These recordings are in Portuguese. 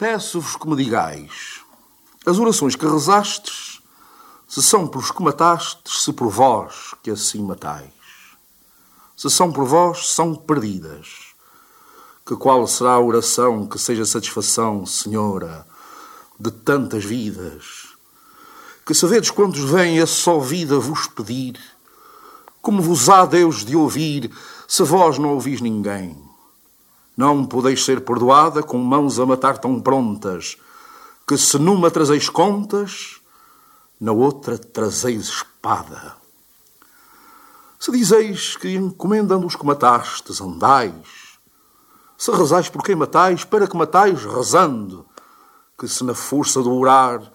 Peço-vos que me digais, as orações que rezastes, se são pelos que matastes, se por vós que assim matais. Se são por vós, são perdidas. Que qual será a oração que seja satisfação, Senhora, de tantas vidas? Que sabedes quantos vêm a só vida vos pedir? Como vos há Deus de ouvir, se vós não ouvis ninguém? Não podeis ser perdoada com mãos a matar tão prontas, que se numa trazeis contas, na outra trazeis espada. Se dizeis que encomendando os que matastes andais, se rezais por quem matais, para que matais rezando, que se na força do orar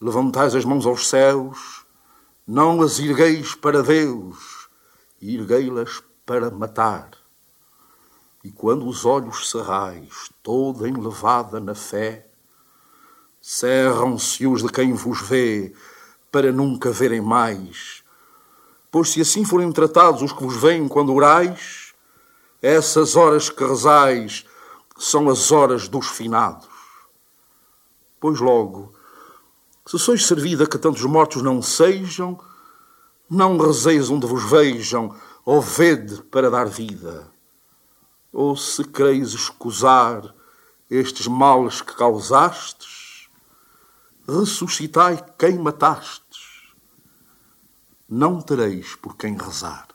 levantais as mãos aos céus, não as ergueis para Deus, erguei-las para matar. E quando os olhos cerrais, toda enlevada na fé, cerram-se os de quem vos vê, para nunca verem mais. Pois se assim forem tratados os que vos veem quando orais, essas horas que rezais são as horas dos finados. Pois logo, se sois servida que tantos mortos não sejam, não rezeis onde vos vejam, ou vede para dar vida ou se quereis escusar estes males que causastes, ressuscitai quem matastes, não tereis por quem rezar.